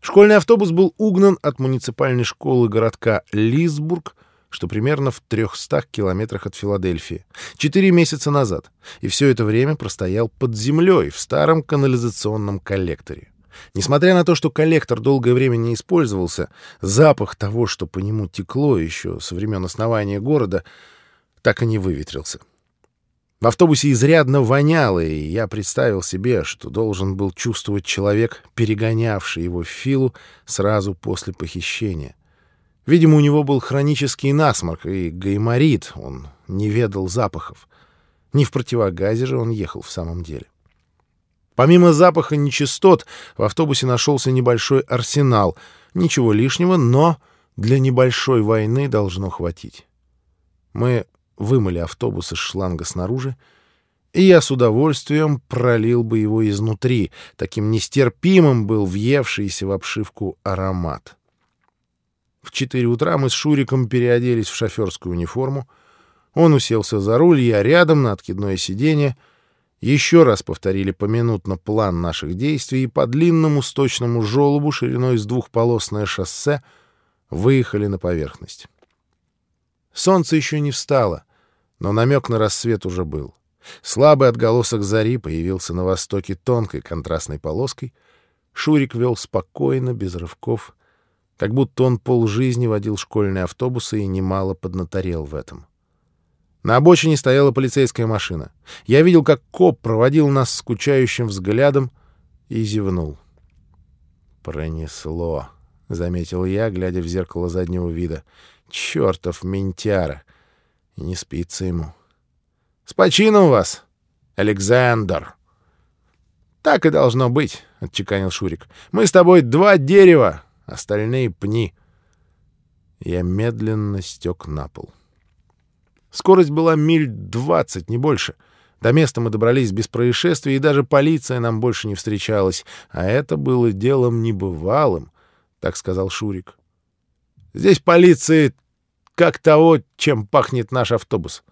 Школьный автобус был угнан от муниципальной школы городка Лисбург, что примерно в 300 километрах от Филадельфии, четыре месяца назад, и все это время простоял под землей в старом канализационном коллекторе. Несмотря на то, что коллектор долгое время не использовался, запах того, что по нему текло еще со времен основания города, так и не выветрился. В автобусе изрядно воняло, и я представил себе, что должен был чувствовать человек, перегонявший его в Филу сразу после похищения. Видимо, у него был хронический насморк и гайморит, он не ведал запахов. Не в противогазе же он ехал в самом деле. Помимо запаха нечистот, в автобусе нашелся небольшой арсенал. Ничего лишнего, но для небольшой войны должно хватить. Мы вымыли автобус из шланга снаружи, и я с удовольствием пролил бы его изнутри. Таким нестерпимым был въевшийся в обшивку аромат. В четыре утра мы с Шуриком переоделись в шоферскую униформу. Он уселся за руль, я рядом на откидное сиденье. Еще раз повторили поминутно план наших действий и по длинному сточному желобу шириной с двухполосное шоссе выехали на поверхность. Солнце еще не встало, но намек на рассвет уже был. Слабый отголосок зари появился на востоке тонкой контрастной полоской. Шурик вел спокойно, без рывков, как будто он полжизни водил школьные автобусы и немало поднаторел в этом. На обочине стояла полицейская машина. Я видел, как коп проводил нас скучающим взглядом и зевнул. «Пронесло», — заметил я, глядя в зеркало заднего вида. «Чёртов ментяра! И не спится ему. «С почином вас, Александр!» «Так и должно быть», — отчеканил Шурик. «Мы с тобой два дерева, остальные пни». Я медленно стек на пол. Скорость была миль двадцать, не больше. До места мы добрались без происшествий, и даже полиция нам больше не встречалась. А это было делом небывалым, так сказал Шурик. «Здесь полиции как того, чем пахнет наш автобус.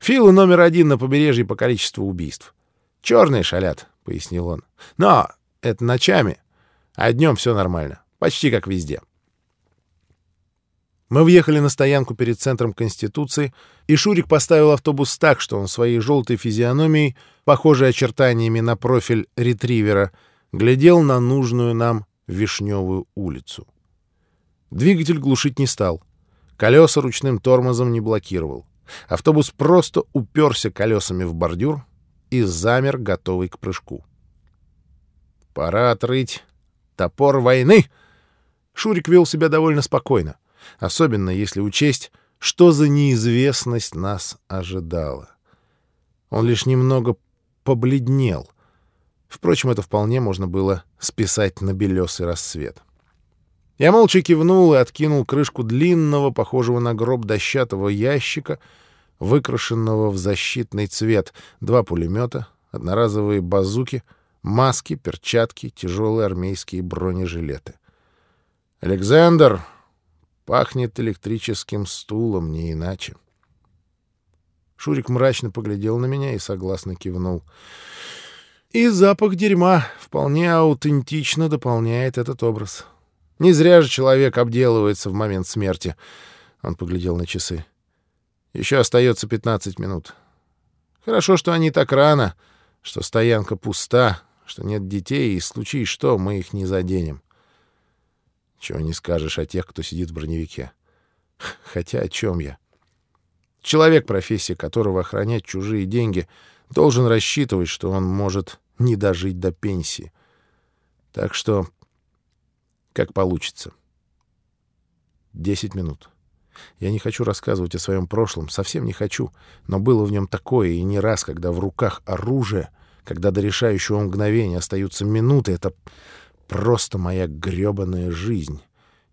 Филы номер один на побережье по количеству убийств. Черные шалят, — пояснил он. Но это ночами, а днем все нормально. Почти как везде. Мы въехали на стоянку перед центром Конституции, и Шурик поставил автобус так, что он своей желтой физиономией, похожей очертаниями на профиль ретривера, глядел на нужную нам Вишневую улицу. Двигатель глушить не стал — Колеса ручным тормозом не блокировал. Автобус просто уперся колесами в бордюр и замер, готовый к прыжку. «Пора отрыть топор войны!» Шурик вел себя довольно спокойно, особенно если учесть, что за неизвестность нас ожидала. Он лишь немного побледнел. Впрочем, это вполне можно было списать на белесый рассвет. — я молча кивнул и откинул крышку длинного, похожего на гроб дощатого ящика, выкрашенного в защитный цвет, два пулемета, одноразовые базуки, маски, перчатки, тяжелые армейские бронежилеты. «Александр!» Пахнет электрическим стулом, не иначе. Шурик мрачно поглядел на меня и согласно кивнул. И запах дерьма вполне аутентично дополняет этот образ. Не зря же человек обделывается в момент смерти. Он поглядел на часы. Еще остается 15 минут. Хорошо, что они так рано, что стоянка пуста, что нет детей, и случай что, мы их не заденем. Чего не скажешь о тех, кто сидит в броневике. Хотя о чем я? Человек, профессия которого охранять чужие деньги, должен рассчитывать, что он может не дожить до пенсии. Так что как получится. Десять минут. Я не хочу рассказывать о своем прошлом, совсем не хочу, но было в нем такое, и не раз, когда в руках оружие, когда до решающего мгновения остаются минуты, это просто моя грёбаная жизнь.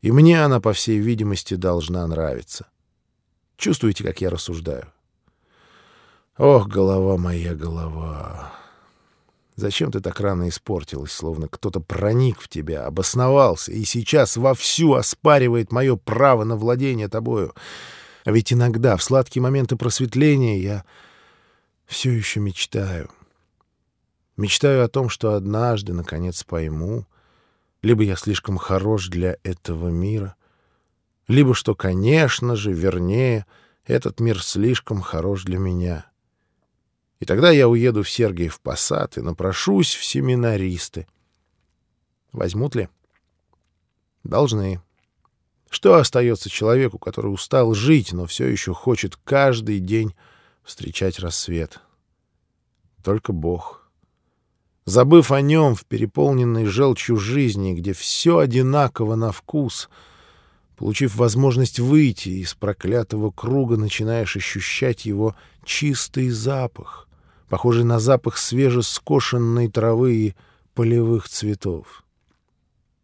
И мне она, по всей видимости, должна нравиться. Чувствуете, как я рассуждаю? Ох, голова моя, голова. Зачем ты так рано испортилась, словно кто-то проник в тебя, обосновался и сейчас вовсю оспаривает мое право на владение тобою? А ведь иногда, в сладкие моменты просветления, я все еще мечтаю. Мечтаю о том, что однажды, наконец, пойму, либо я слишком хорош для этого мира, либо что, конечно же, вернее, этот мир слишком хорош для меня. И тогда я уеду в Сергиев Посад и напрошусь в семинаристы. Возьмут ли? Должны. Что остается человеку, который устал жить, но все еще хочет каждый день встречать рассвет? Только Бог. Забыв о нем в переполненной желчью жизни, где все одинаково на вкус, получив возможность выйти из проклятого круга, начинаешь ощущать его чистый запах, похожий на запах свежескошенной травы и полевых цветов.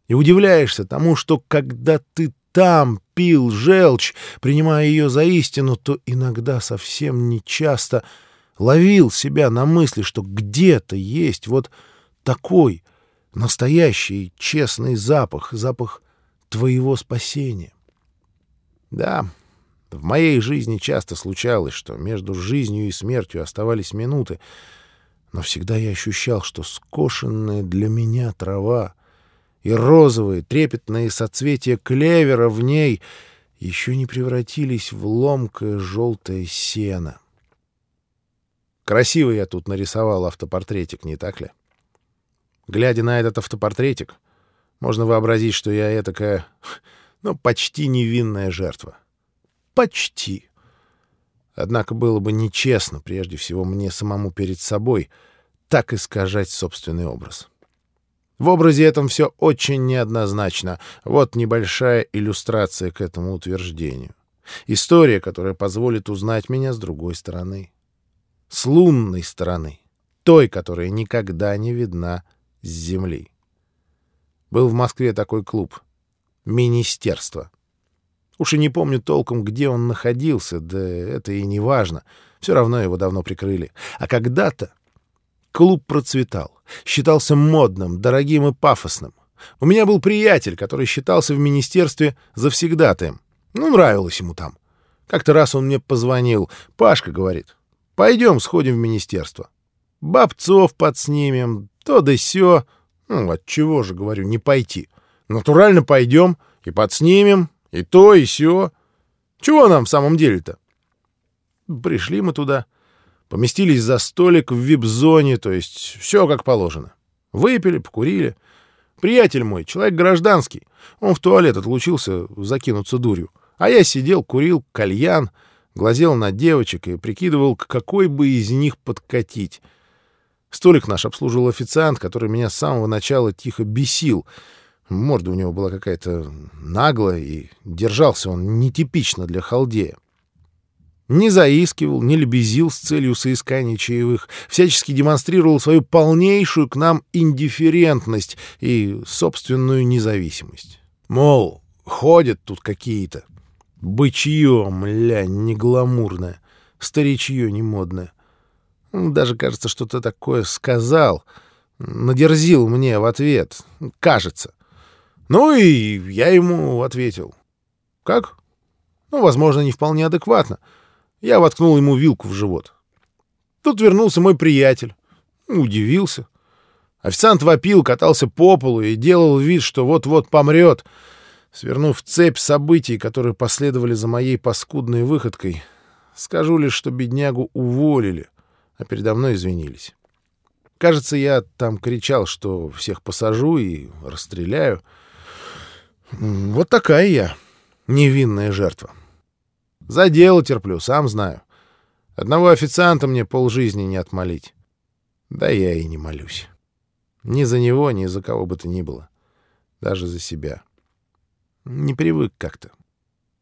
И удивляешься тому, что когда ты там пил желчь, принимая ее за истину, то иногда совсем нечасто ловил себя на мысли, что где-то есть вот такой настоящий честный запах, запах твоего спасения. Да, в моей жизни часто случалось, что между жизнью и смертью оставались минуты, но всегда я ощущал, что скошенная для меня трава и розовые трепетные соцветия клевера в ней еще не превратились в ломкое желтое сено. Красиво я тут нарисовал автопортретик, не так ли? Глядя на этот автопортретик, можно вообразить, что я этакая, ну, почти невинная жертва. Почти. Однако было бы нечестно, прежде всего, мне самому перед собой так искажать собственный образ. — в образе этом все очень неоднозначно. Вот небольшая иллюстрация к этому утверждению. История, которая позволит узнать меня с другой стороны. С лунной стороны. Той, которая никогда не видна с земли. Был в Москве такой клуб. Министерство. Уж и не помню толком, где он находился, да это и не важно. Все равно его давно прикрыли. А когда-то Клуб процветал, считался модным, дорогим и пафосным. У меня был приятель, который считался в министерстве завсегдатаем. Ну, нравилось ему там. Как-то раз он мне позвонил. «Пашка, — говорит, — пойдем сходим в министерство. Бобцов подснимем, то да сё. Ну, отчего же, говорю, не пойти. Натурально пойдем и подснимем, и то, и сё. Чего нам в самом деле-то? Пришли мы туда. Поместились за столик в вип-зоне, то есть все как положено. Выпили, покурили. Приятель мой, человек гражданский, он в туалет отлучился закинуться дурью. А я сидел, курил кальян, глазел на девочек и прикидывал, к какой бы из них подкатить. Столик наш обслуживал официант, который меня с самого начала тихо бесил. Морда у него была какая-то наглая, и держался он нетипично для халдея. Не заискивал, не лебезил с целью соискания чаевых, всячески демонстрировал свою полнейшую к нам индифферентность и собственную независимость. Мол, ходят тут какие-то. Бычье, мля, негламурное, старичье немодное. Даже, кажется, что-то такое сказал, надерзил мне в ответ, кажется. Ну и я ему ответил. Как? Ну, возможно, не вполне адекватно. Я воткнул ему вилку в живот. Тут вернулся мой приятель. Удивился. Официант вопил, катался по полу и делал вид, что вот-вот помрет. Свернув цепь событий, которые последовали за моей паскудной выходкой, скажу лишь, что беднягу уволили, а передо мной извинились. Кажется, я там кричал, что всех посажу и расстреляю. Вот такая я, невинная жертва. За дело терплю, сам знаю. Одного официанта мне полжизни не отмолить. Да я и не молюсь. Ни за него, ни за кого бы то ни было. Даже за себя. Не привык как-то.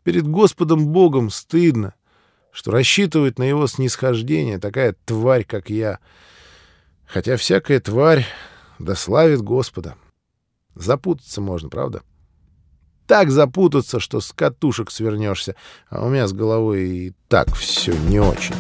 Перед Господом Богом стыдно, что рассчитывает на его снисхождение такая тварь, как я. Хотя всякая тварь дославит Господа. Запутаться можно, правда? Так запутаться, что с катушек свернешься, а у меня с головой и так все не очень.